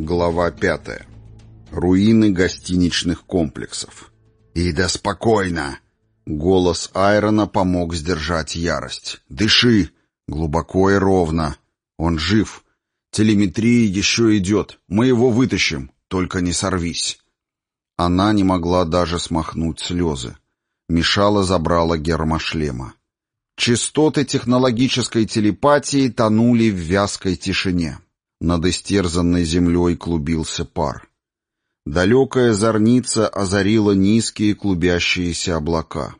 Глава пятая. Руины гостиничных комплексов. «Ида, спокойно!» Голос Айрона помог сдержать ярость. «Дыши! Глубоко и ровно. Он жив. Телеметрия еще идет. Мы его вытащим. Только не сорвись». Она не могла даже смахнуть слезы. Мешала забрала гермошлема. Частоты технологической телепатии тонули в вязкой тишине. Над истерзанной землей клубился пар. Далекая зорница озарила низкие клубящиеся облака.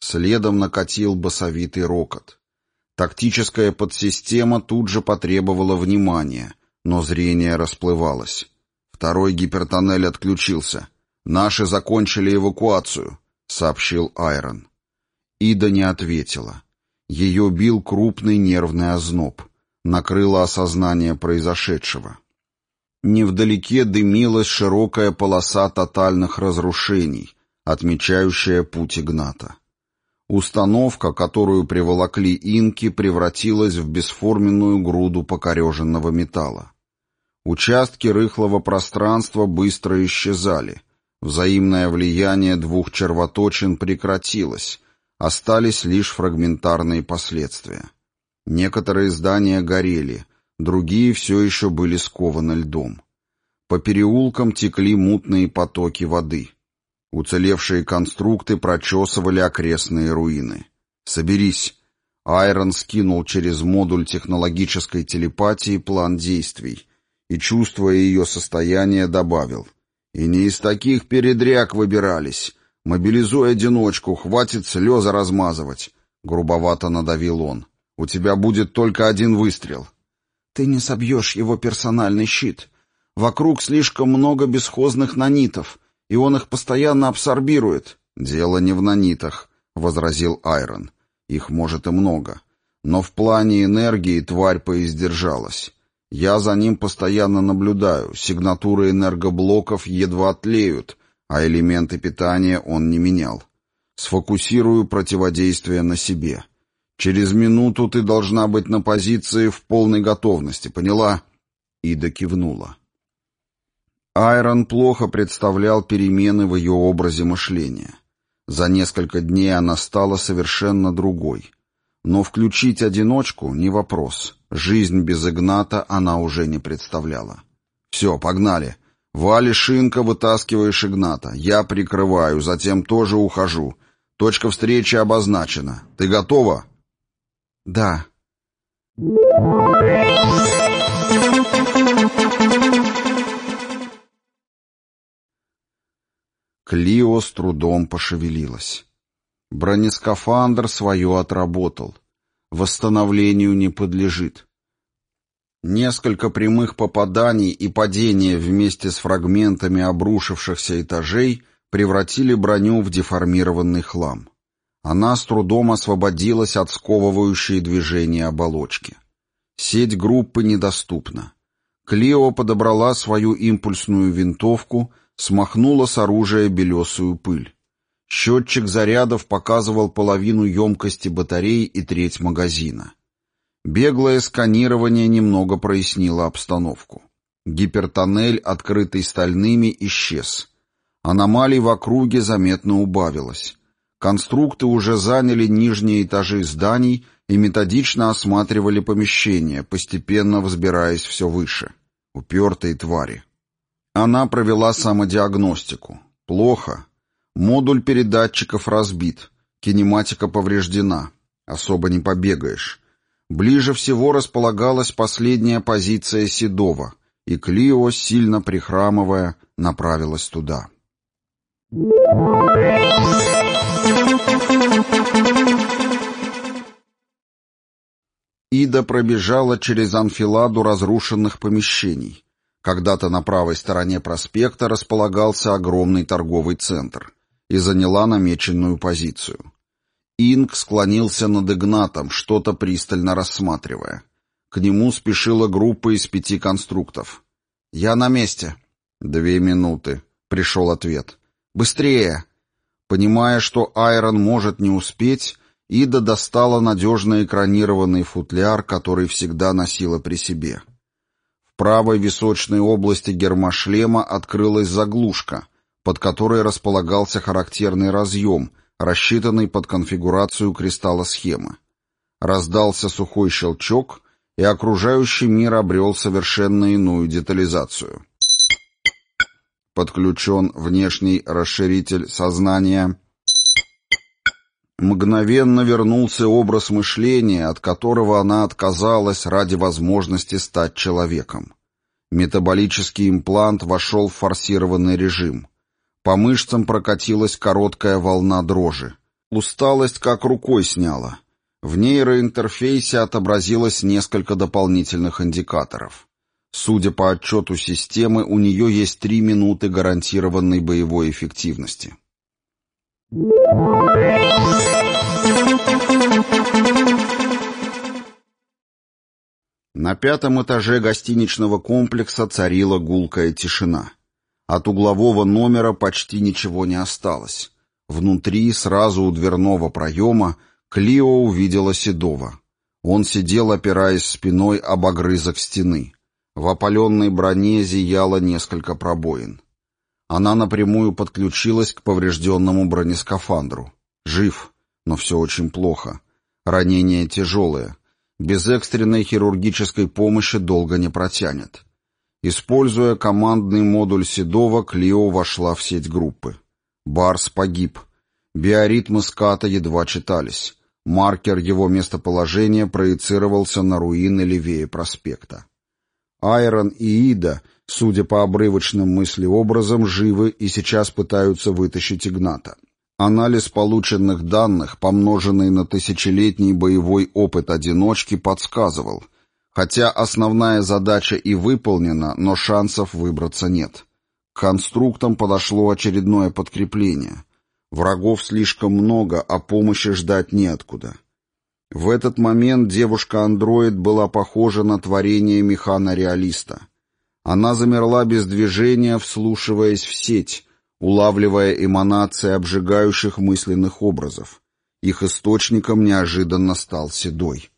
Следом накатил басовитый рокот. Тактическая подсистема тут же потребовала внимания, но зрение расплывалось. Второй гипертоннель отключился. «Наши закончили эвакуацию», — сообщил Айрон. Ида не ответила. Ее бил крупный нервный озноб. Накрыло осознание произошедшего. Невдалеке дымилась широкая полоса тотальных разрушений, отмечающая путь Игната. Установка, которую приволокли инки, превратилась в бесформенную груду покореженного металла. Участки рыхлого пространства быстро исчезали. Взаимное влияние двух червоточин прекратилось, остались лишь фрагментарные последствия. Некоторые здания горели, другие все еще были скованы льдом. По переулкам текли мутные потоки воды. Уцелевшие конструкты прочесывали окрестные руины. «Соберись!» Айрон скинул через модуль технологической телепатии план действий и, чувствуя ее состояние, добавил. «И не из таких передряг выбирались. Мобилизуй одиночку, хватит слезы размазывать», — грубовато надавил он. У тебя будет только один выстрел. Ты не собьешь его персональный щит. Вокруг слишком много бесхозных нанитов, и он их постоянно абсорбирует. Дело не в нанитах, — возразил Айрон. Их может и много. Но в плане энергии тварь поиздержалась. Я за ним постоянно наблюдаю, сигнатуры энергоблоков едва тлеют, а элементы питания он не менял. Сфокусирую противодействие на себе. Через минуту ты должна быть на позиции в полной готовности, поняла?» Ида кивнула. Айрон плохо представлял перемены в ее образе мышления. За несколько дней она стала совершенно другой. Но включить одиночку — не вопрос. Жизнь без Игната она уже не представляла. «Все, погнали. Вали шинка, вытаскиваешь Игната. Я прикрываю, затем тоже ухожу. Точка встречи обозначена. Ты готова?» Да. Клио с трудом пошевелилась. Бронескафандр свое отработал. Восстановлению не подлежит. Несколько прямых попаданий и падения вместе с фрагментами обрушившихся этажей превратили броню в деформированный хлам. Она с трудом освободилась от сковывающей движения оболочки. Сеть группы недоступна. Клео подобрала свою импульсную винтовку, смахнула с оружия белесую пыль. Счетчик зарядов показывал половину емкости батареи и треть магазина. Беглое сканирование немного прояснило обстановку. Гипертоннель, открытый стальными, исчез. Аномалий в округе заметно убавилось. Конструкты уже заняли нижние этажи зданий и методично осматривали помещения, постепенно взбираясь все выше. Упертые твари. Она провела самодиагностику. Плохо. Модуль передатчиков разбит. Кинематика повреждена. Особо не побегаешь. Ближе всего располагалась последняя позиция Седова, и Клио, сильно прихрамывая, направилась туда. Ида пробежала через анфиладу разрушенных помещений. Когда-то на правой стороне проспекта располагался огромный торговый центр и заняла намеченную позицию. Инг склонился над Игнатом, что-то пристально рассматривая. К нему спешила группа из пяти конструктов. «Я на месте». «Две минуты», — пришел ответ. «Быстрее!» Понимая, что Айрон может не успеть, Ида достала надежно экранированный футляр, который всегда носила при себе. В правой височной области гермошлема открылась заглушка, под которой располагался характерный разъем, рассчитанный под конфигурацию кристалла схемы. Раздался сухой щелчок, и окружающий мир обрел совершенно иную детализацию. Подключен внешний расширитель сознания. Мгновенно вернулся образ мышления, от которого она отказалась ради возможности стать человеком. Метаболический имплант вошел в форсированный режим. По мышцам прокатилась короткая волна дрожи. Усталость как рукой сняла. В нейроинтерфейсе отобразилось несколько дополнительных индикаторов. Судя по отчету системы, у нее есть три минуты гарантированной боевой эффективности. На пятом этаже гостиничного комплекса царила гулкая тишина. От углового номера почти ничего не осталось. Внутри, сразу у дверного проема, Клио увидела Седова. Он сидел, опираясь спиной об огрызок стены. В опаленной броне зияло несколько пробоин. Она напрямую подключилась к поврежденному бронескафандру. Жив, но все очень плохо. Ранение тяжелое. Без экстренной хирургической помощи долго не протянет. Используя командный модуль Седова, Клио вошла в сеть группы. Барс погиб. Биоритмы ската едва читались. Маркер его местоположения проецировался на руины левее проспекта. Айрон и Ида, судя по обрывочным мыслеобразам, живы и сейчас пытаются вытащить Игната. Анализ полученных данных, помноженный на тысячелетний боевой опыт одиночки, подсказывал, хотя основная задача и выполнена, но шансов выбраться нет. К конструктам подошло очередное подкрепление — Врагов слишком много, а помощи ждать неоткуда. В этот момент девушка-андроид была похожа на творение механореалиста. Она замерла без движения, вслушиваясь в сеть, улавливая эманации обжигающих мысленных образов. Их источником неожиданно стал Седой.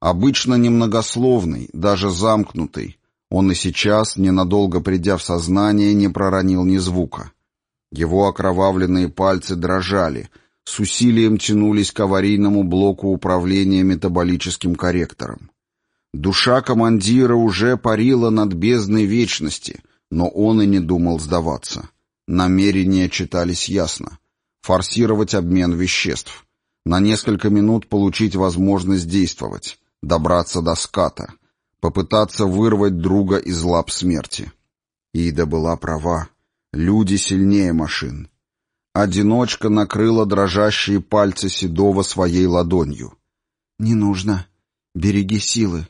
Обычно немногословный, даже замкнутый, он и сейчас, ненадолго придя в сознание, не проронил ни звука. Его окровавленные пальцы дрожали, с усилием тянулись к аварийному блоку управления метаболическим корректором. Душа командира уже парила над бездной вечности, но он и не думал сдаваться. Намерения читались ясно. Форсировать обмен веществ. На несколько минут получить возможность действовать. Добраться до ската. Попытаться вырвать друга из лап смерти. Ида была права. Люди сильнее машин. Одиночка накрыла дрожащие пальцы Седова своей ладонью. «Не нужно. Береги силы».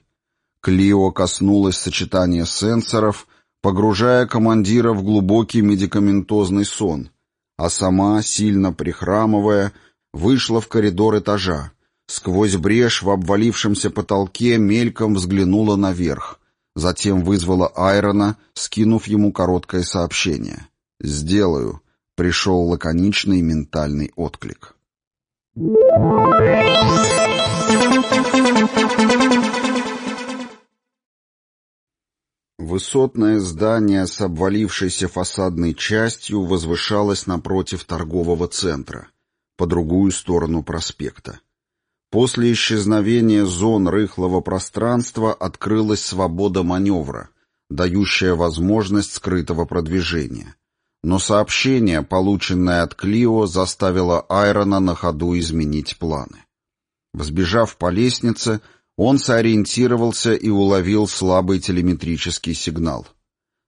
Клио коснулась сочетания сенсоров, погружая командира в глубокий медикаментозный сон, а сама, сильно прихрамывая, вышла в коридор этажа. Сквозь брешь в обвалившемся потолке мельком взглянула наверх, затем вызвала Айрона, скинув ему короткое сообщение. «Сделаю», — пришел лаконичный ментальный отклик. Высотное здание с обвалившейся фасадной частью возвышалось напротив торгового центра, по другую сторону проспекта. После исчезновения зон рыхлого пространства открылась свобода маневра, дающая возможность скрытого продвижения. Но сообщение, полученное от Клио, заставило Айрона на ходу изменить планы. Взбежав по лестнице, он сориентировался и уловил слабый телеметрический сигнал.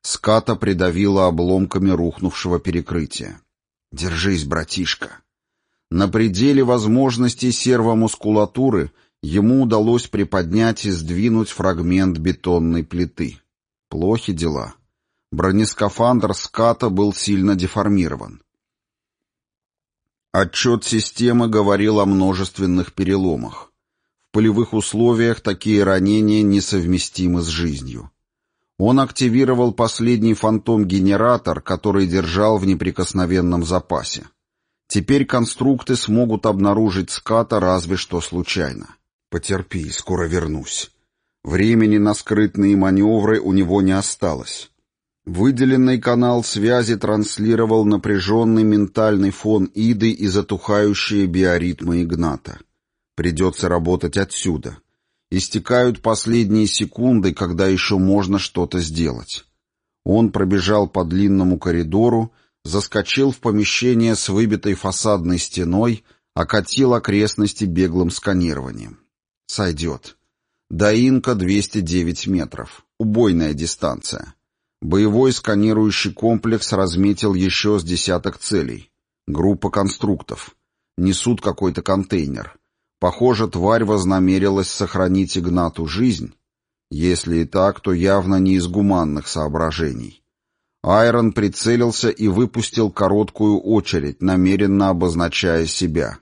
Ската придавила обломками рухнувшего перекрытия. «Держись, братишка!» На пределе возможностей сервомускулатуры ему удалось приподнять и сдвинуть фрагмент бетонной плиты. Плохи дела. Бронескафандр ската был сильно деформирован. Отчет системы говорил о множественных переломах. В полевых условиях такие ранения несовместимы с жизнью. Он активировал последний фантом-генератор, который держал в неприкосновенном запасе. Теперь конструкты смогут обнаружить ската разве что случайно. «Потерпи, скоро вернусь». Времени на скрытные маневры у него не осталось. Выделенный канал связи транслировал напряженный ментальный фон Иды и затухающие биоритмы Игната. Придется работать отсюда. Истекают последние секунды, когда еще можно что-то сделать. Он пробежал по длинному коридору, заскочил в помещение с выбитой фасадной стеной, окатил окрестности беглым сканированием. Сойдет. До Инка 209 метров. Убойная дистанция. Боевой сканирующий комплекс разметил еще с десяток целей. Группа конструктов. Несут какой-то контейнер. Похоже, тварь вознамерилась сохранить Игнату жизнь. Если и так, то явно не из гуманных соображений. Айрон прицелился и выпустил короткую очередь, намеренно обозначая себя.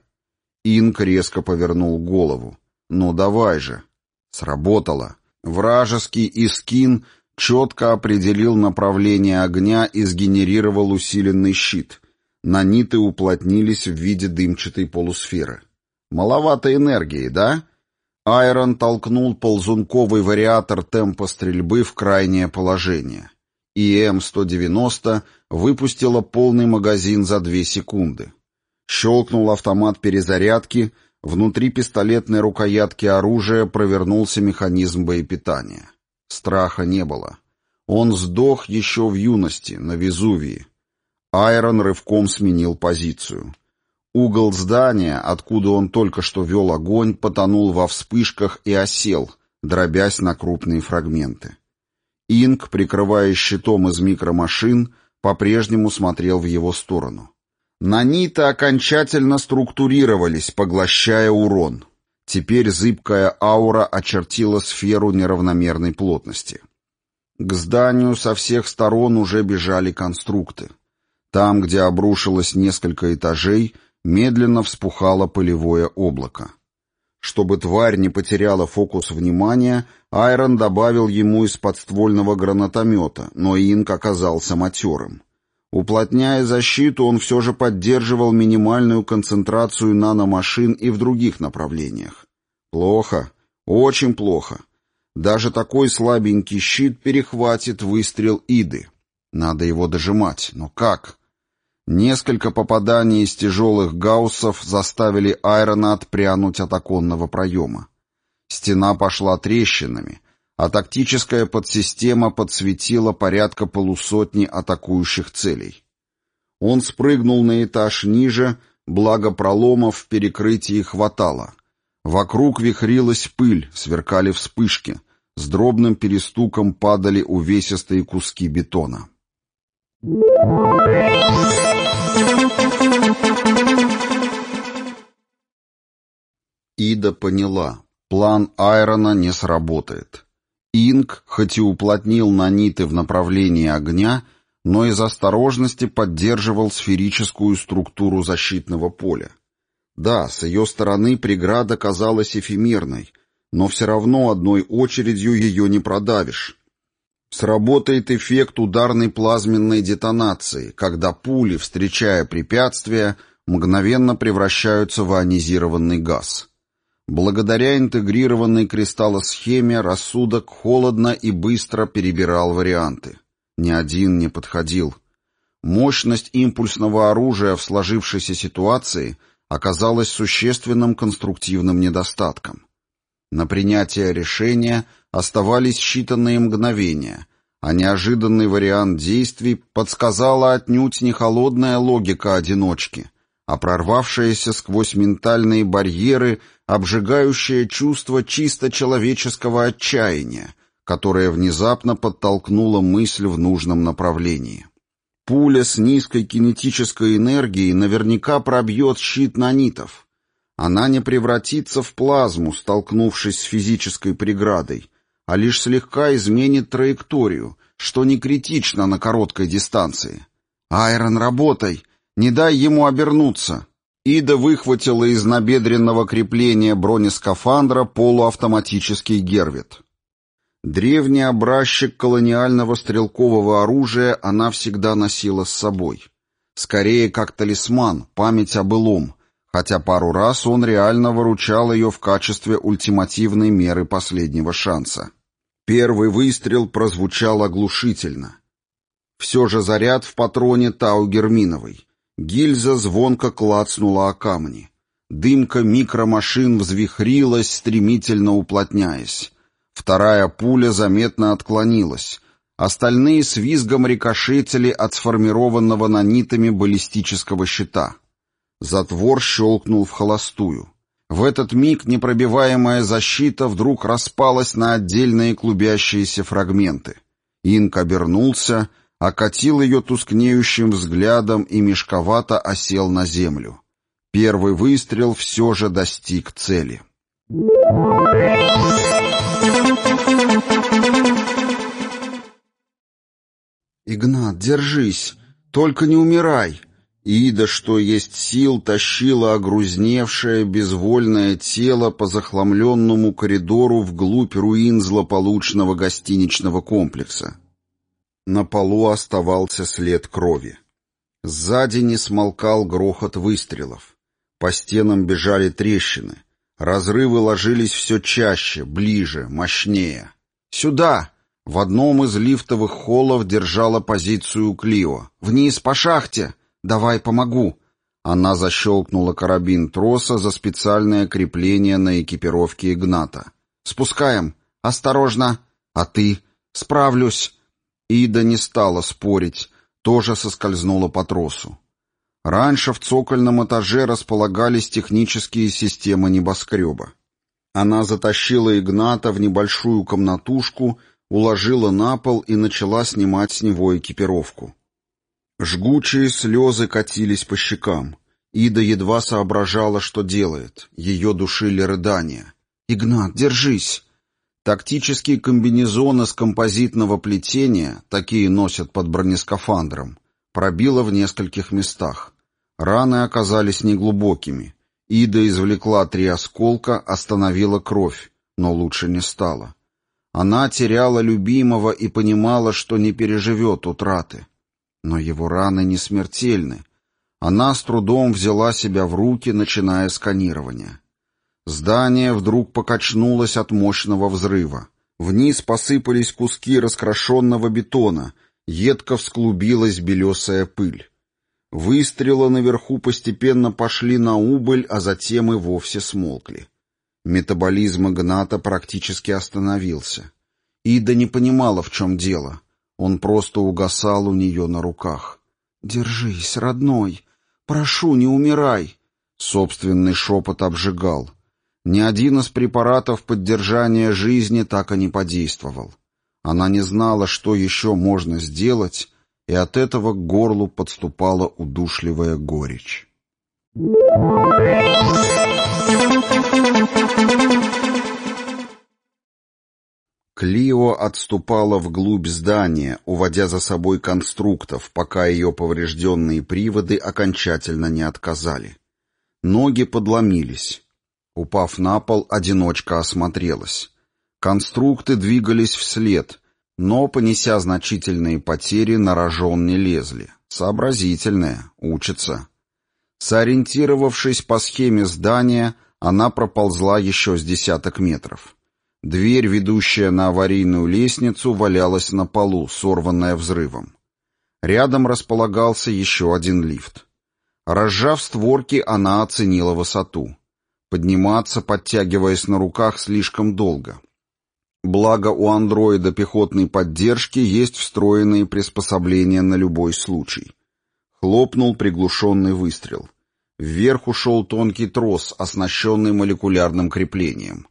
Инк резко повернул голову. «Ну давай же!» Сработало. Вражеский Искин четко определил направление огня и сгенерировал усиленный щит. Наниты уплотнились в виде дымчатой полусферы. Маловато энергии, да? Айрон толкнул ползунковый вариатор темпа стрельбы в крайнее положение. И М-190 выпустила полный магазин за две секунды. Щелкнул автомат перезарядки, внутри пистолетной рукоятки оружия провернулся механизм боепитания. Страха не было. Он сдох еще в юности, на Везувии. Айрон рывком сменил позицию. Угол здания, откуда он только что вел огонь, потонул во вспышках и осел, дробясь на крупные фрагменты. Инк, прикрывая щитом из микромашин, по-прежнему смотрел в его сторону. Наниты окончательно структурировались, поглощая урон. Теперь зыбкая аура очертила сферу неравномерной плотности. К зданию со всех сторон уже бежали конструкты. Там, где обрушилось несколько этажей, медленно вспухало пылевое облако. Чтобы тварь не потеряла фокус внимания, Айрон добавил ему из подствольного гранатомета, но Инк оказался матерым. Уплотняя защиту, он все же поддерживал минимальную концентрацию наномашин и в других направлениях. Плохо, очень плохо. Даже такой слабенький щит перехватит выстрел Иды. Надо его дожимать, но как? Несколько попаданий из тяжелых гауссов заставили Айрона отпрянуть от оконного проема. Стена пошла трещинами, а тактическая подсистема подсветила порядка полусотни атакующих целей. Он спрыгнул на этаж ниже, благо проломов в перекрытии хватало. Вокруг вихрилась пыль, сверкали вспышки, с дробным перестуком падали увесистые куски бетона. Ида поняла, план Айрона не сработает. Инг, хоть и уплотнил наниты в направлении огня, но из осторожности поддерживал сферическую структуру защитного поля. Да, с ее стороны преграда казалась эфемерной, но все равно одной очередью ее не продавишь. Сработает эффект ударной плазменной детонации, когда пули, встречая препятствия, мгновенно превращаются в ионизированный газ. Благодаря интегрированной кристаллосхеме рассудок холодно и быстро перебирал варианты. Ни один не подходил. Мощность импульсного оружия в сложившейся ситуации оказалась существенным конструктивным недостатком. На принятие решения оставались считанные мгновения, а неожиданный вариант действий подсказала отнюдь не холодная логика одиночки, а прорвавшаяся сквозь ментальные барьеры обжигающее чувство чисто человеческого отчаяния, которое внезапно подтолкнуло мысль в нужном направлении. Пуля с низкой кинетической энергией наверняка пробьет щит нанитов, она не превратится в плазму, столкнувшись с физической преградой, а лишь слегка изменит траекторию, что не критично на короткой дистанции. «Айрон, работай! Не дай ему обернуться!» Ида выхватила из набедренного крепления бронескафандра полуавтоматический гервит. Древний образчик колониального стрелкового оружия она всегда носила с собой. Скорее, как талисман, память о былом, хотя пару раз он реально выручал ее в качестве ультимативной меры последнего шанса. Первый выстрел прозвучал оглушительно. Все же заряд в патроне Тау Герминовой. Гильза звонко клацнула о камни. Дымка микромашин взвихрилась, стремительно уплотняясь. Вторая пуля заметно отклонилась. Остальные с визгом рикошетили от сформированного нанитами баллистического щита. Затвор щелкнул в холостую. В этот миг непробиваемая защита вдруг распалась на отдельные клубящиеся фрагменты. Инк обернулся, окатил ее тускнеющим взглядом и мешковато осел на землю. Первый выстрел все же достиг цели. «Игнат, держись! Только не умирай!» Ида, что есть сил, тащила огрузневшее, безвольное тело по захламленному коридору вглубь руин злополучного гостиничного комплекса. На полу оставался след крови. Сзади не смолкал грохот выстрелов. По стенам бежали трещины. Разрывы ложились все чаще, ближе, мощнее. «Сюда!» В одном из лифтовых холлов держала позицию Клио. «Вниз по шахте! Давай помогу!» Она защелкнула карабин троса за специальное крепление на экипировке Игната. «Спускаем! Осторожно! А ты?» «Справлюсь!» Ида не стала спорить, тоже соскользнула по тросу. Раньше в цокольном этаже располагались технические системы небоскреба. Она затащила Игната в небольшую комнатушку, уложила на пол и начала снимать с него экипировку. Жгучие слезы катились по щекам. Ида едва соображала, что делает. Ее душили рыдания. «Игнат, держись!» Тактические комбинезоны с композитного плетения, такие носят под бронескафандром, пробило в нескольких местах. Раны оказались неглубокими. Ида извлекла три осколка, остановила кровь, но лучше не стало. Она теряла любимого и понимала, что не переживет утраты. Но его раны не смертельны. Она с трудом взяла себя в руки, начиная сканирование. Здание вдруг покачнулось от мощного взрыва. Вниз посыпались куски раскрашенного бетона, едко всклубилась белесая пыль. Выстрелы наверху постепенно пошли на убыль, а затем и вовсе смолкли. Метаболизм Игната практически остановился. Ида не понимала, в чем дело. Он просто угасал у нее на руках. «Держись, родной! Прошу, не умирай!» Собственный шепот обжигал. Ни один из препаратов поддержания жизни так и не подействовал. Она не знала, что еще можно сделать, и от этого к горлу подступала удушливая горечь. Клио отступала вглубь здания, уводя за собой конструктов, пока ее поврежденные приводы окончательно не отказали. Ноги подломились. Упав на пол, одиночка осмотрелась. Конструкты двигались вслед, но, понеся значительные потери, на рожон не лезли. Сообразительная, учится. Сориентировавшись по схеме здания, она проползла еще с десяток метров. Дверь, ведущая на аварийную лестницу, валялась на полу, сорванная взрывом. Рядом располагался еще один лифт. Разжав створки, она оценила высоту. Подниматься, подтягиваясь на руках, слишком долго. Благо у андроида пехотной поддержки есть встроенные приспособления на любой случай. Хлопнул приглушенный выстрел. Вверх ушел тонкий трос, оснащенный молекулярным креплением.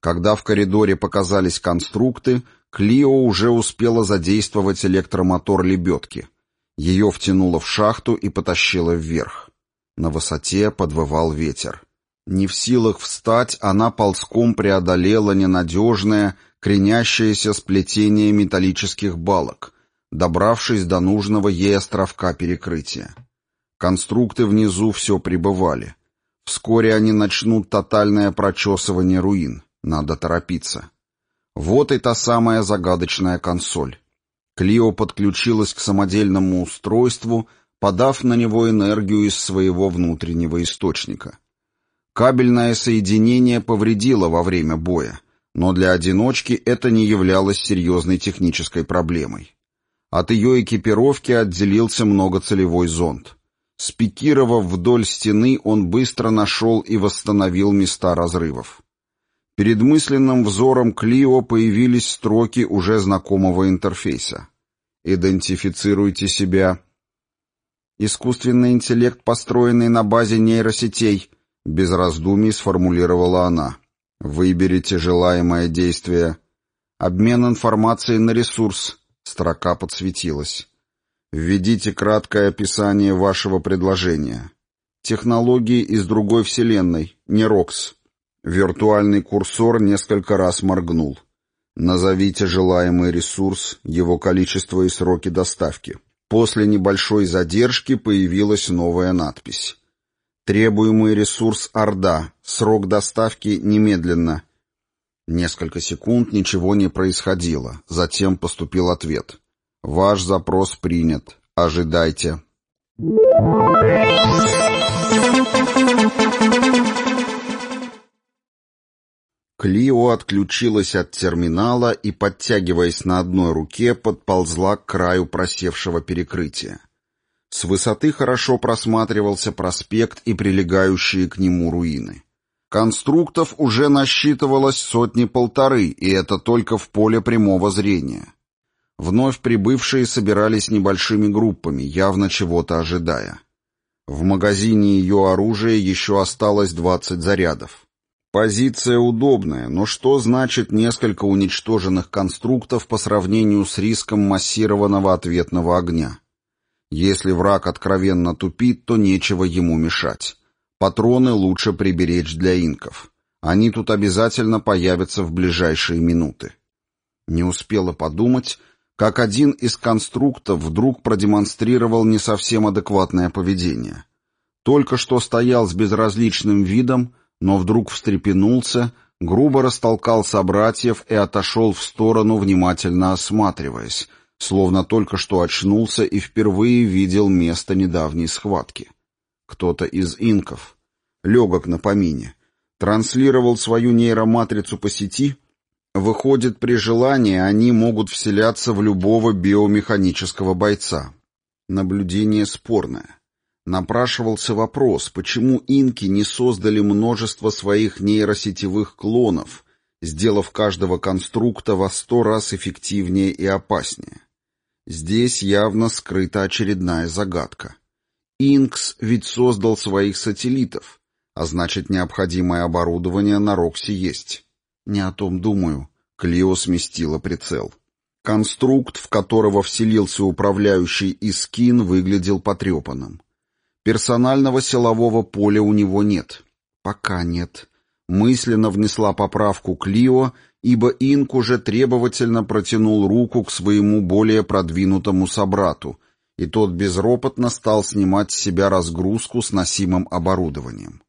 Когда в коридоре показались конструкты, Клио уже успела задействовать электромотор лебедки. Ее втянуло в шахту и потащило вверх. На высоте подвывал ветер. Не в силах встать, она ползком преодолела ненадежное, кренящееся сплетение металлических балок, добравшись до нужного ей островка перекрытия. Конструкты внизу все прибывали. Вскоре они начнут тотальное прочесывание руин. Надо торопиться. Вот и та самая загадочная консоль. Клио подключилась к самодельному устройству, подав на него энергию из своего внутреннего источника. Кабельное соединение повредило во время боя, но для одиночки это не являлось серьезной технической проблемой. От ее экипировки отделился многоцелевой зонд. Спикировав вдоль стены, он быстро нашел и восстановил места разрывов. Перед мысленным взором Клио появились строки уже знакомого интерфейса. «Идентифицируйте себя». «Искусственный интеллект, построенный на базе нейросетей», — без раздумий сформулировала она. «Выберите желаемое действие. Обмен информацией на ресурс». Строка подсветилась. Введите краткое описание вашего предложения. Технологии из другой вселенной, не Рокс. Виртуальный курсор несколько раз моргнул. Назовите желаемый ресурс, его количество и сроки доставки. После небольшой задержки появилась новая надпись. Требуемый ресурс Орда. Срок доставки немедленно. Несколько секунд ничего не происходило. Затем поступил ответ. Ваш запрос принят. Ожидайте. Клио отключилась от терминала и, подтягиваясь на одной руке, подползла к краю просевшего перекрытия. С высоты хорошо просматривался проспект и прилегающие к нему руины. Конструктов уже насчитывалось сотни-полторы, и это только в поле прямого зрения. Вновь прибывшие собирались небольшими группами, явно чего-то ожидая. В магазине ее оружия еще осталось 20 зарядов. Позиция удобная, но что значит несколько уничтоженных конструктов по сравнению с риском массированного ответного огня? Если враг откровенно тупит, то нечего ему мешать. Патроны лучше приберечь для инков. Они тут обязательно появятся в ближайшие минуты. Не успела подумать, как один из конструктов вдруг продемонстрировал не совсем адекватное поведение. Только что стоял с безразличным видом, но вдруг встрепенулся, грубо растолкал собратьев и отошел в сторону, внимательно осматриваясь, словно только что очнулся и впервые видел место недавней схватки. Кто-то из инков, легок на помине, транслировал свою нейроматрицу по сети — Выходит, при желании они могут вселяться в любого биомеханического бойца. Наблюдение спорное. Напрашивался вопрос, почему инки не создали множество своих нейросетевых клонов, сделав каждого конструкта во сто раз эффективнее и опаснее. Здесь явно скрыта очередная загадка. Инкс ведь создал своих сателлитов, а значит необходимое оборудование на Роксе есть. «Не о том думаю». Клио сместила прицел. Конструкт, в которого вселился управляющий Искин, выглядел потрепанным. Персонального силового поля у него нет. Пока нет. Мысленно внесла поправку Клио, ибо Инк уже требовательно протянул руку к своему более продвинутому собрату, и тот безропотно стал снимать с себя разгрузку с носимым оборудованием.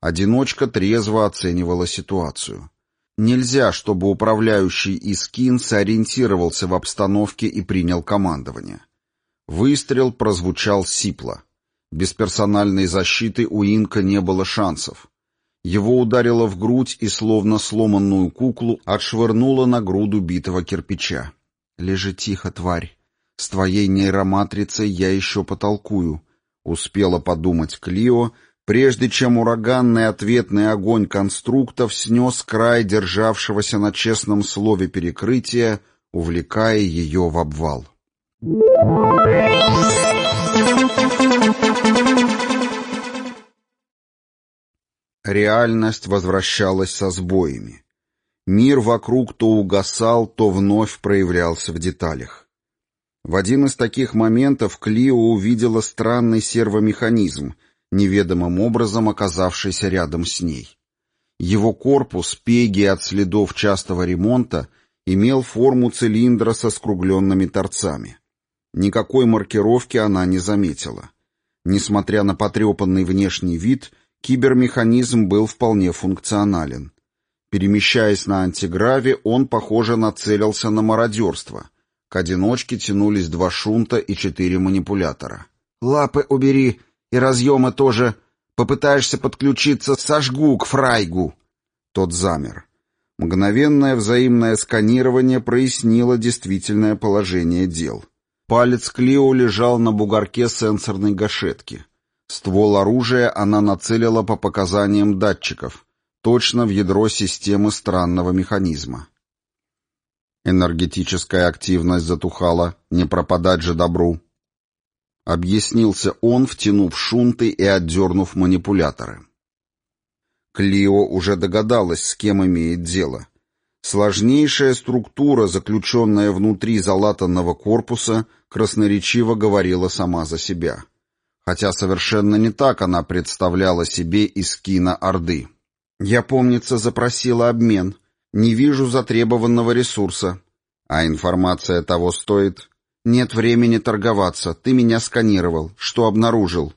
Одиночка трезво оценивала ситуацию. Нельзя, чтобы управляющий Искин сориентировался в обстановке и принял командование. Выстрел прозвучал сипло. Без персональной защиты у Инка не было шансов. Его ударило в грудь и, словно сломанную куклу, отшвырнуло на груду битого кирпича. «Лежи тихо, тварь. С твоей нейроматрицей я еще потолкую», — успела подумать Клио, — прежде чем ураганный ответный огонь конструктов снес край державшегося на честном слове перекрытия, увлекая ее в обвал. Реальность возвращалась со сбоями. Мир вокруг то угасал, то вновь проявлялся в деталях. В один из таких моментов Клио увидела странный сервомеханизм — неведомым образом оказавшийся рядом с ней. Его корпус, пеги от следов частого ремонта, имел форму цилиндра со скругленными торцами. Никакой маркировки она не заметила. Несмотря на потрепанный внешний вид, кибермеханизм был вполне функционален. Перемещаясь на антиграве, он, похоже, нацелился на мародерство. К одиночке тянулись два шунта и четыре манипулятора. «Лапы убери и разъемы тоже. Попытаешься подключиться, сожгу к фрайгу». Тот замер. Мгновенное взаимное сканирование прояснило действительное положение дел. Палец Клио лежал на бугорке сенсорной гашетки. Ствол оружия она нацелила по показаниям датчиков, точно в ядро системы странного механизма. Энергетическая активность затухала, не пропадать же добру. Объяснился он, втянув шунты и отдернув манипуляторы. Клио уже догадалась, с кем имеет дело. Сложнейшая структура, заключенная внутри залатанного корпуса, красноречиво говорила сама за себя. Хотя совершенно не так она представляла себе из кино Орды. «Я, помнится, запросила обмен. Не вижу затребованного ресурса. А информация того стоит. Нет времени торговаться. Ты меня сканировал. Что обнаружил?»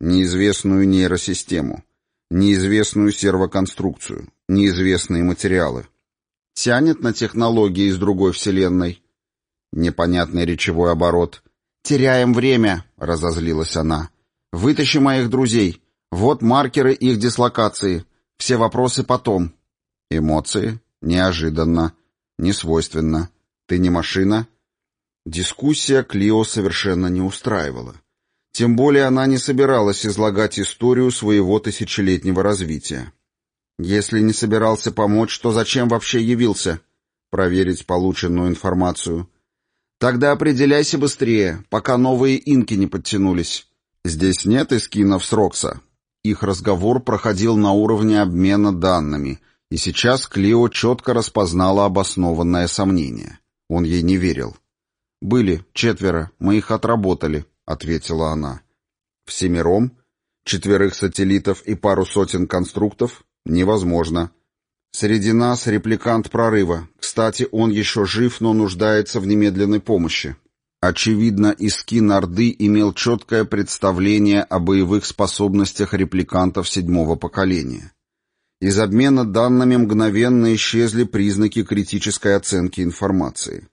«Неизвестную нейросистему неизвестную сервоконструкцию, неизвестные материалы. Тянет на технологии из другой вселенной. Непонятный речевой оборот. «Теряем время», — разозлилась она. «Вытащи моих друзей. Вот маркеры их дислокации. Все вопросы потом». Эмоции. Неожиданно. Несвойственно. Ты не машина? Дискуссия Клио совершенно не устраивала. Тем более она не собиралась излагать историю своего тысячелетнего развития. Если не собирался помочь, то зачем вообще явился? Проверить полученную информацию. Тогда определяйся быстрее, пока новые инки не подтянулись. Здесь нет эскинов с Рокса. Их разговор проходил на уровне обмена данными, и сейчас Клио четко распознала обоснованное сомнение. Он ей не верил. «Были, четверо, мы их отработали», ответила она. Всемиром? Четверых сателлитов и пару сотен конструктов? Невозможно. Среди нас репликант прорыва. Кстати, он еще жив, но нуждается в немедленной помощи. Очевидно, Искин Орды имел четкое представление о боевых способностях репликантов седьмого поколения. Из обмена данными мгновенно исчезли признаки критической оценки информации.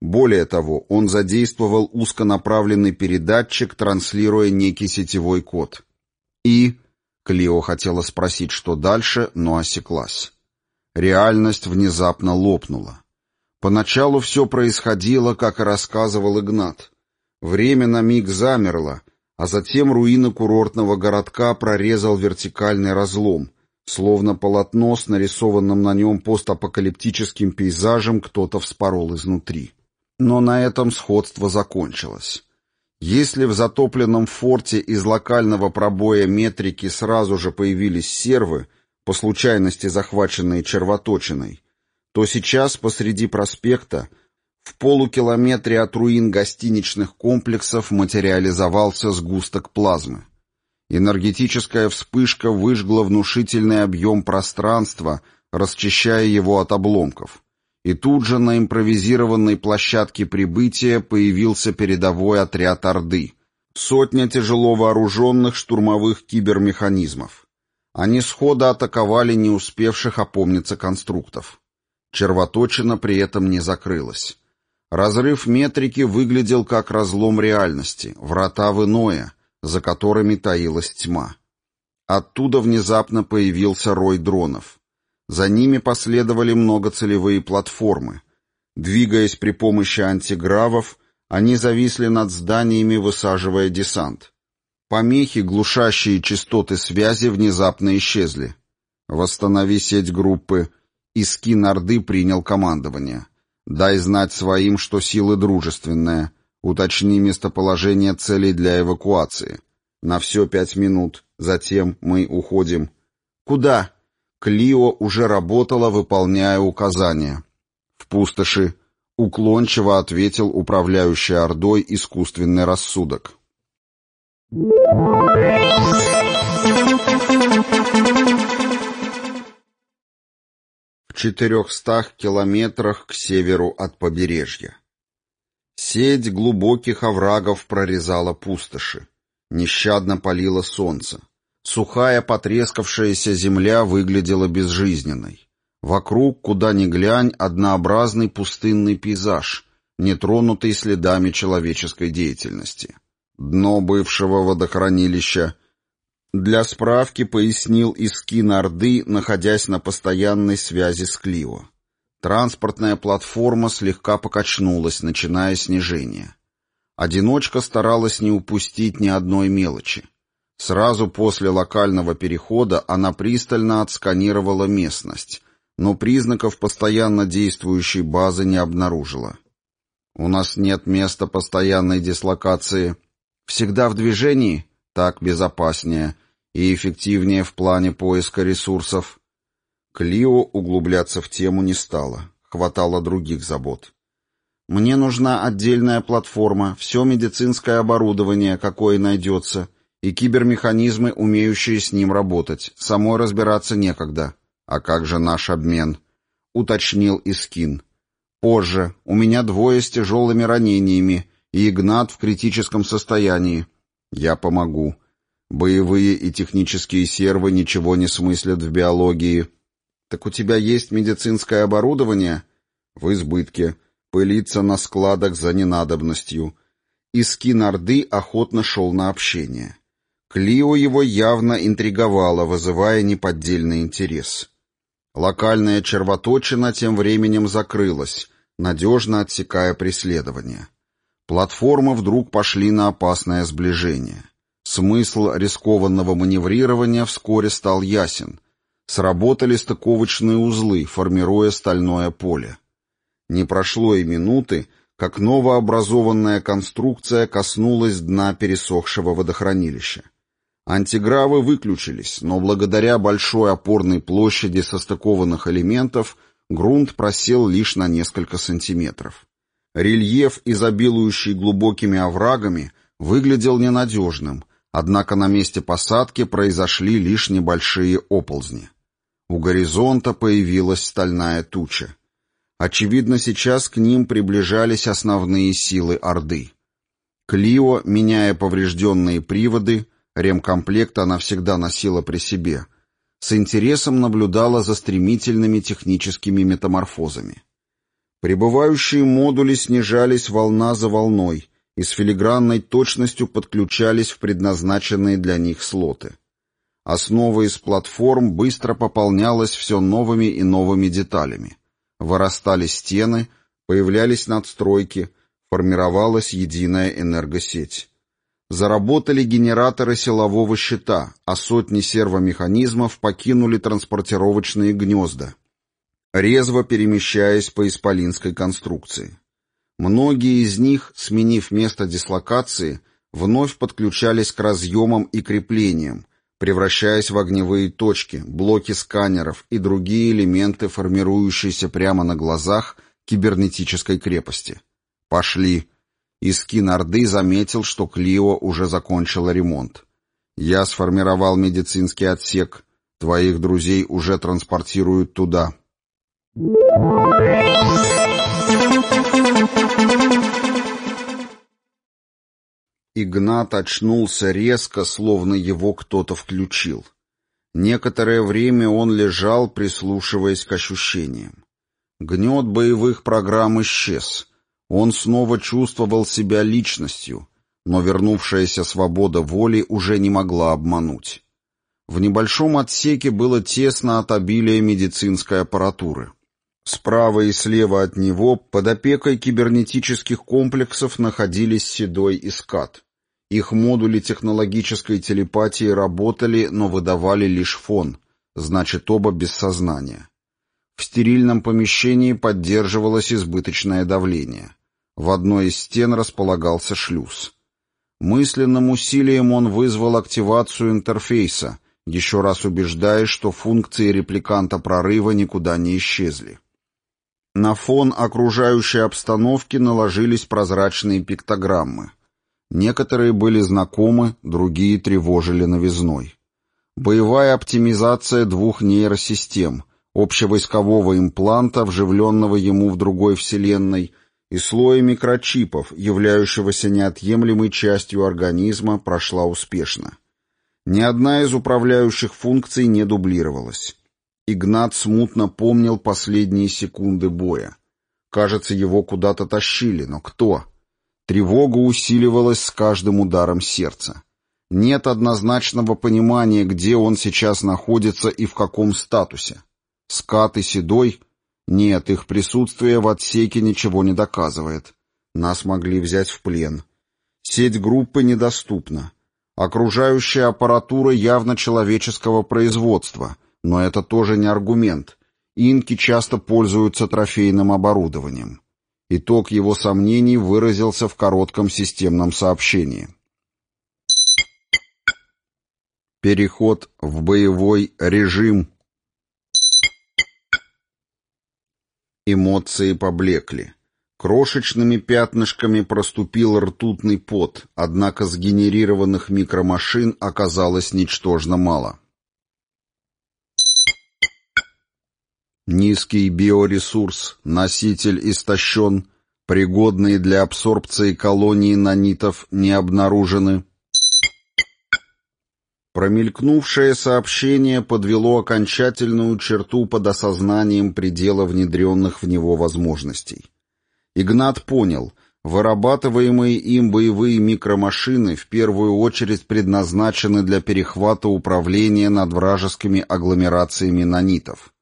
Более того, он задействовал узконаправленный передатчик, транслируя некий сетевой код. И... Клио хотела спросить, что дальше, но осеклась. Реальность внезапно лопнула. Поначалу все происходило, как и рассказывал Игнат. Время на миг замерло, а затем руины курортного городка прорезал вертикальный разлом, словно полотно с нарисованным на нем постапокалиптическим пейзажем кто-то вспорол изнутри. Но на этом сходство закончилось. Если в затопленном форте из локального пробоя метрики сразу же появились сервы, по случайности захваченные червоточиной, то сейчас посреди проспекта, в полукилометре от руин гостиничных комплексов, материализовался сгусток плазмы. Энергетическая вспышка выжгла внушительный объем пространства, расчищая его от обломков. И тут же на импровизированной площадке прибытия появился передовой отряд Орды. Сотня тяжело вооруженных штурмовых кибермеханизмов. Они сходу атаковали не успевших опомниться конструктов. Червоточина при этом не закрылась. Разрыв метрики выглядел как разлом реальности, врата в иное, за которыми таилась тьма. Оттуда внезапно появился рой дронов. За ними последовали многоцелевые платформы. Двигаясь при помощи антигравов, они зависли над зданиями, высаживая десант. Помехи, глушащие частоты связи, внезапно исчезли. «Восстанови сеть группы». Искин Орды принял командование. «Дай знать своим, что силы дружественные. Уточни местоположение целей для эвакуации. На все пять минут. Затем мы уходим». «Куда?» Клио уже работала, выполняя указания. В пустоши уклончиво ответил управляющий Ордой искусственный рассудок. В четырехстах километрах к северу от побережья. Сеть глубоких оврагов прорезала пустоши. Нещадно палило солнце. Сухая потрескавшаяся земля выглядела безжизненной. Вокруг, куда ни глянь, однообразный пустынный пейзаж, нетронутый следами человеческой деятельности. Дно бывшего водохранилища. Для справки пояснил Искин Орды, находясь на постоянной связи с Клио. Транспортная платформа слегка покачнулась, начиная снижение. Одиночка старалась не упустить ни одной мелочи. Сразу после локального перехода она пристально отсканировала местность, но признаков постоянно действующей базы не обнаружила. «У нас нет места постоянной дислокации. Всегда в движении? Так безопаснее и эффективнее в плане поиска ресурсов». Клио углубляться в тему не стала. Хватало других забот. «Мне нужна отдельная платформа, все медицинское оборудование, какое найдется, и кибермеханизмы, умеющие с ним работать. Самой разбираться некогда». «А как же наш обмен?» — уточнил Искин. Позже. У меня двое с тяжелыми ранениями, Игнат в критическом состоянии. Я помогу. Боевые и технические сервы ничего не смыслят в биологии. Так у тебя есть медицинское оборудование? В избытке. Пылиться на складах за ненадобностью. Искин Орды охотно шел на общение. Клио его явно интриговала, вызывая неподдельный интерес. Локальная червоточина тем временем закрылась, надежно отсекая преследование. Платформы вдруг пошли на опасное сближение. Смысл рискованного маневрирования вскоре стал ясен. Сработали стыковочные узлы, формируя стальное поле. Не прошло и минуты, как новообразованная конструкция коснулась дна пересохшего водохранилища. Антигравы выключились, но благодаря большой опорной площади состыкованных элементов грунт просел лишь на несколько сантиметров. Рельеф, изобилующий глубокими оврагами, выглядел ненадежным, однако на месте посадки произошли лишь небольшие оползни. У горизонта появилась стальная туча. Очевидно, сейчас к ним приближались основные силы Орды. Клио, меняя поврежденные приводы, ремкомплект она всегда носила при себе, с интересом наблюдала за стремительными техническими метаморфозами. Прибывающие модули снижались волна за волной и с филигранной точностью подключались в предназначенные для них слоты. Основа из платформ быстро пополнялась все новыми и новыми деталями. Вырастали стены, появлялись надстройки, формировалась единая энергосеть. Заработали генераторы силового щита, а сотни сервомеханизмов покинули транспортировочные гнезда, резво перемещаясь по исполинской конструкции. Многие из них, сменив место дислокации, вновь подключались к разъемам и креплениям, превращаясь в огневые точки, блоки сканеров и другие элементы, формирующиеся прямо на глазах кибернетической крепости. «Пошли!» Искин Орды заметил, что Клио уже закончила ремонт. «Я сформировал медицинский отсек. Твоих друзей уже транспортируют туда». Игнат очнулся резко, словно его кто-то включил. Некоторое время он лежал, прислушиваясь к ощущениям. Гнет боевых программ исчез — он снова чувствовал себя личностью, но вернувшаяся свобода воли уже не могла обмануть. В небольшом отсеке было тесно от обилия медицинской аппаратуры. Справа и слева от него под опекой кибернетических комплексов находились Седой и Скат. Их модули технологической телепатии работали, но выдавали лишь фон, значит, оба без сознания. В стерильном помещении поддерживалось избыточное давление. В одной из стен располагался шлюз. Мысленным усилием он вызвал активацию интерфейса, еще раз убеждаясь, что функции репликанта прорыва никуда не исчезли. На фон окружающей обстановки наложились прозрачные пиктограммы. Некоторые были знакомы, другие тревожили новизной. Боевая оптимизация двух нейросистем — общевойскового импланта, вживленного ему в другой вселенной, и слоя микрочипов, являющегося неотъемлемой частью организма, прошла успешно. Ни одна из управляющих функций не дублировалась. Игнат смутно помнил последние секунды боя. Кажется, его куда-то тащили, но кто? Тревога усиливалась с каждым ударом сердца. Нет однозначного понимания, где он сейчас находится и в каком статусе. Скат и Седой? Нет, их присутствие в отсеке ничего не доказывает. Нас могли взять в плен. Сеть группы недоступна. Окружающая аппаратура явно человеческого производства, но это тоже не аргумент. Инки часто пользуются трофейным оборудованием. Итог его сомнений выразился в коротком системном сообщении. Переход в боевой режим. Эмоции поблекли. Крошечными пятнышками проступил ртутный пот, однако сгенерированных микромашин оказалось ничтожно мало. Низкий биоресурс, носитель истощен, пригодные для абсорбции колонии нанитов не обнаружены. Промелькнувшее сообщение подвело окончательную черту под осознанием предела внедренных в него возможностей. Игнат понял, вырабатываемые им боевые микромашины в первую очередь предназначены для перехвата управления над вражескими агломерациями нанитов.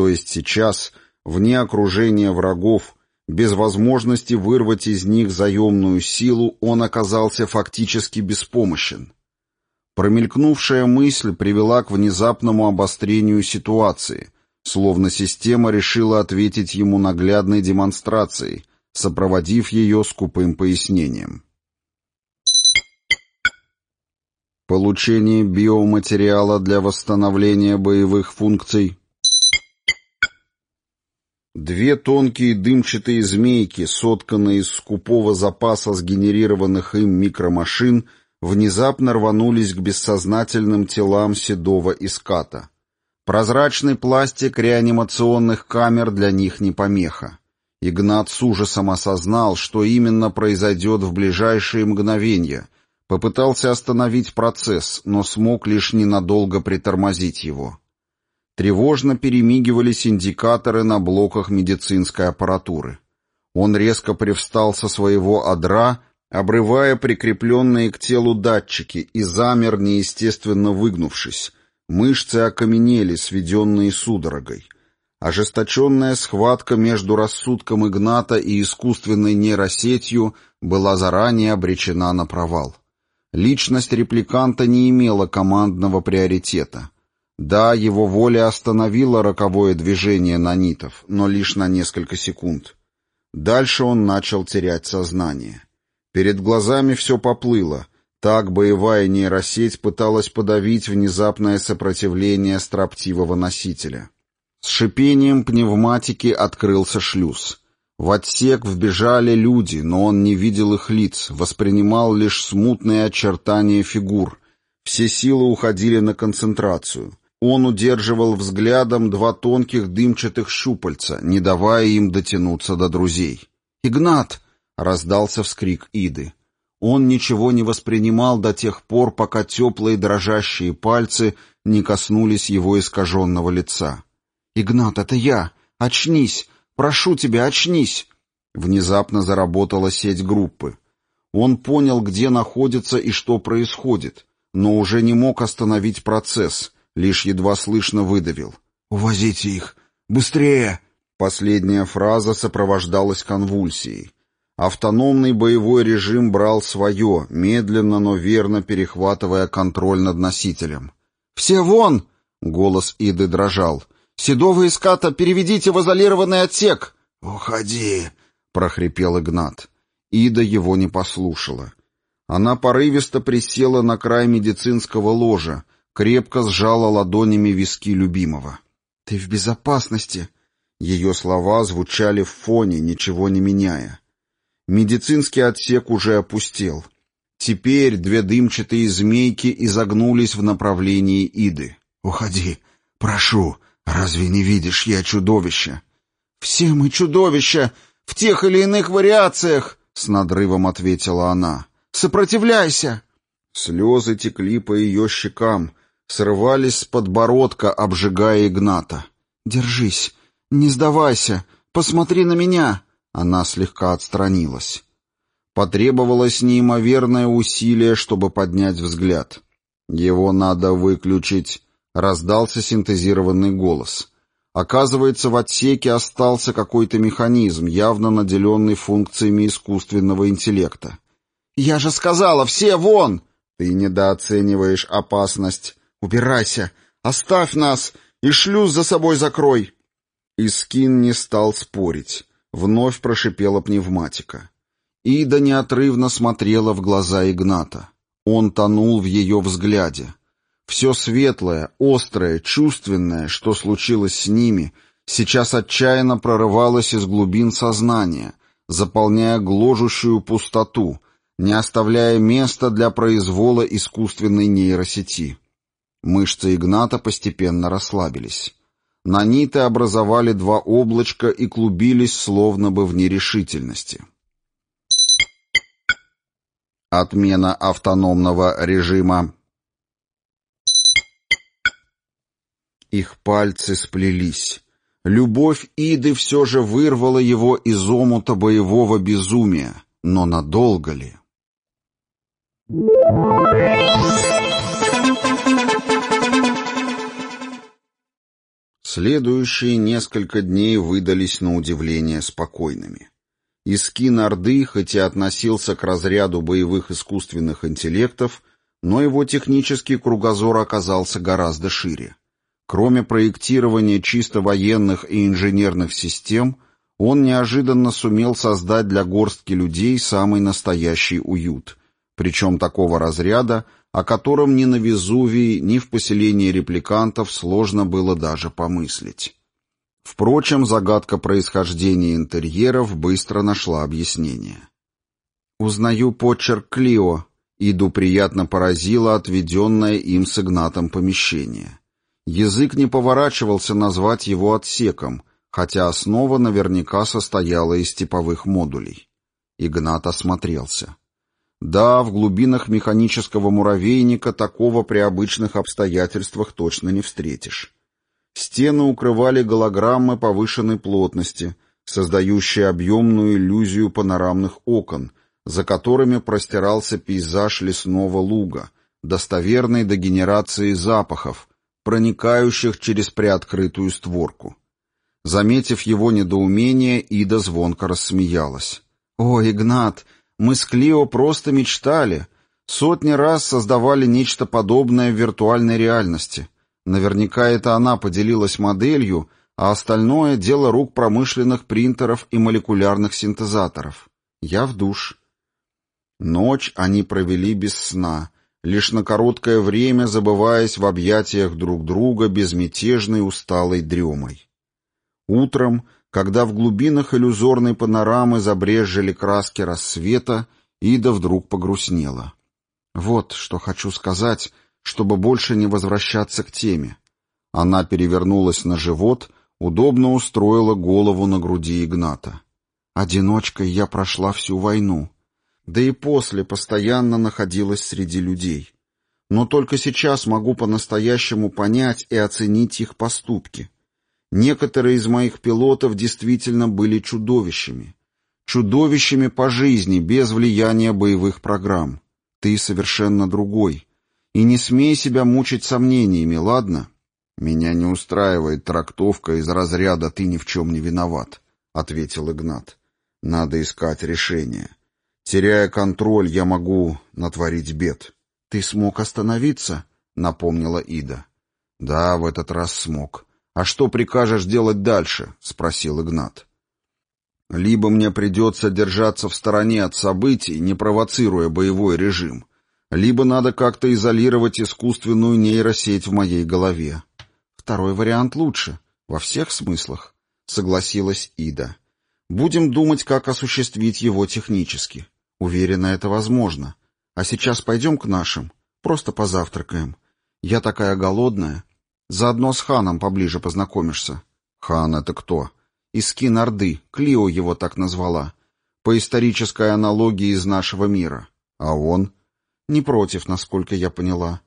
То есть сейчас, вне окружения врагов, без возможности вырвать из них заемную силу, он оказался фактически беспомощен. Промелькнувшая мысль привела к внезапному обострению ситуации, словно система решила ответить ему наглядной демонстрацией, сопроводив ее скупым пояснением. Получение биоматериала для восстановления боевых функций. Две тонкие дымчатые змейки, сотканные из скупого запаса сгенерированных им микромашин, внезапно рванулись к бессознательным телам седого иската. Прозрачный пластик реанимационных камер для них не помеха. Игнат с ужасом осознал, что именно произойдет в ближайшие мгновения. Попытался остановить процесс, но смог лишь ненадолго притормозить его. Тревожно перемигивались индикаторы на блоках медицинской аппаратуры. Он резко привстал со своего одра обрывая прикрепленные к телу датчики, и замер, неестественно выгнувшись. Мышцы окаменели, сведенные судорогой. Ожесточенная схватка между рассудком Игната и искусственной нейросетью была заранее обречена на провал. Личность репликанта не имела командного приоритета. Да, его воля остановила роковое движение нанитов, но лишь на несколько секунд. Дальше он начал терять сознание. Перед глазами все поплыло. Так боевая нейросеть пыталась подавить внезапное сопротивление строптивого носителя. С шипением пневматики открылся шлюз. В отсек вбежали люди, но он не видел их лиц, воспринимал лишь смутные очертания фигур. Все силы уходили на концентрацию. Он удерживал взглядом два тонких дымчатых щупальца, не давая им дотянуться до друзей. «Игнат!» Раздался вскрик Иды. Он ничего не воспринимал до тех пор, пока теплые дрожащие пальцы не коснулись его искаженного лица. «Игнат, это я! Очнись! Прошу тебя, очнись!» Внезапно заработала сеть группы. Он понял, где находится и что происходит, но уже не мог остановить процесс, лишь едва слышно выдавил. «Увозите их! Быстрее!» Последняя фраза сопровождалась конвульсией. Автономный боевой режим брал свое, медленно, но верно перехватывая контроль над носителем. «Все вон!» — голос Иды дрожал. «Седого иската переведите в изолированный отсек!» «Уходи!» — прохрипел Игнат. Ида его не послушала. Она порывисто присела на край медицинского ложа, крепко сжала ладонями виски любимого. «Ты в безопасности!» Ее слова звучали в фоне, ничего не меняя. Медицинский отсек уже опустел. Теперь две дымчатые змейки изогнулись в направлении Иды. «Уходи! Прошу! Разве не видишь, я чудовище?» «Все мы чудовища! В тех или иных вариациях!» — с надрывом ответила она. «Сопротивляйся!» Слезы текли по ее щекам, срывались с подбородка, обжигая Игната. «Держись! Не сдавайся! Посмотри на меня!» Она слегка отстранилась. Потребовалось неимоверное усилие, чтобы поднять взгляд. «Его надо выключить», — раздался синтезированный голос. Оказывается, в отсеке остался какой-то механизм, явно наделенный функциями искусственного интеллекта. «Я же сказала, все вон!» «Ты недооцениваешь опасность. Убирайся! Оставь нас! И шлюз за собой закрой!» Искин не стал спорить. Вновь прошипела пневматика. Ида неотрывно смотрела в глаза Игната. Он тонул в ее взгляде. Все светлое, острое, чувственное, что случилось с ними, сейчас отчаянно прорывалось из глубин сознания, заполняя гложущую пустоту, не оставляя места для произвола искусственной нейросети. Мышцы Игната постепенно расслабились. Наниты образовали два облачка и клубились словно бы в нерешительности. Отмена автономного режима. Их пальцы сплелись. Любовь Иды все же вырвала его из омута боевого безумия. Но надолго ли? Следующие несколько дней выдались на удивление спокойными. Искин Орды, хоть и относился к разряду боевых искусственных интеллектов, но его технический кругозор оказался гораздо шире. Кроме проектирования чисто военных и инженерных систем, он неожиданно сумел создать для горстки людей самый настоящий уют, причем такого разряда, о котором ни на Везувии, ни в поселении репликантов сложно было даже помыслить. Впрочем, загадка происхождения интерьеров быстро нашла объяснение. «Узнаю почерк Клио», Иду приятно поразило отведенное им с Игнатом помещение. Язык не поворачивался назвать его отсеком, хотя основа наверняка состояла из типовых модулей. Игнат осмотрелся. Да, в глубинах механического муравейника такого при обычных обстоятельствах точно не встретишь. Стены укрывали голограммы повышенной плотности, создающие объемную иллюзию панорамных окон, за которыми простирался пейзаж лесного луга, достоверной до генерации запахов, проникающих через приоткрытую створку. Заметив его недоумение, Ида звонко рассмеялась. «О, Игнат, мы с Клио просто мечтали. Сотни раз создавали нечто подобное в виртуальной реальности. Наверняка это она поделилась моделью, а остальное — дело рук промышленных принтеров и молекулярных синтезаторов. Я в душ. Ночь они провели без сна, лишь на короткое время забываясь в объятиях друг друга безмятежной усталой дремой. Утром когда в глубинах иллюзорной панорамы забрезжили краски рассвета, Ида вдруг погрустнела. «Вот что хочу сказать, чтобы больше не возвращаться к теме». Она перевернулась на живот, удобно устроила голову на груди Игната. «Одиночкой я прошла всю войну, да и после постоянно находилась среди людей. Но только сейчас могу по-настоящему понять и оценить их поступки». Некоторые из моих пилотов действительно были чудовищами. Чудовищами по жизни, без влияния боевых программ. Ты совершенно другой. И не смей себя мучить сомнениями, ладно? Меня не устраивает трактовка из разряда «ты ни в чем не виноват», — ответил Игнат. Надо искать решение. Теряя контроль, я могу натворить бед. Ты смог остановиться? — напомнила Ида. Да, в этот раз смог. «А что прикажешь делать дальше?» — спросил Игнат. «Либо мне придется держаться в стороне от событий, не провоцируя боевой режим, либо надо как-то изолировать искусственную нейросеть в моей голове. Второй вариант лучше, во всех смыслах», — согласилась Ида. «Будем думать, как осуществить его технически. Уверена, это возможно. А сейчас пойдем к нашим, просто позавтракаем. Я такая голодная». Заодно с ханом поближе познакомишься. Хан — это кто? Искин Орды, Клио его так назвала. По исторической аналогии из нашего мира. А он? Не против, насколько я поняла.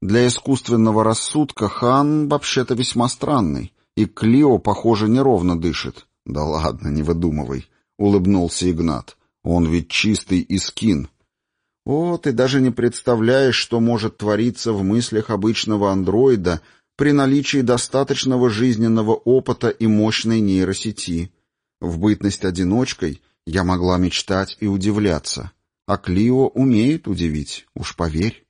Для искусственного рассудка хан вообще-то весьма странный, и Клио, похоже, неровно дышит. Да ладно, не выдумывай, — улыбнулся Игнат. Он ведь чистый искин. О, ты даже не представляешь, что может твориться в мыслях обычного андроида при наличии достаточного жизненного опыта и мощной нейросети. В бытность одиночкой я могла мечтать и удивляться. А Клио умеет удивить, уж поверь.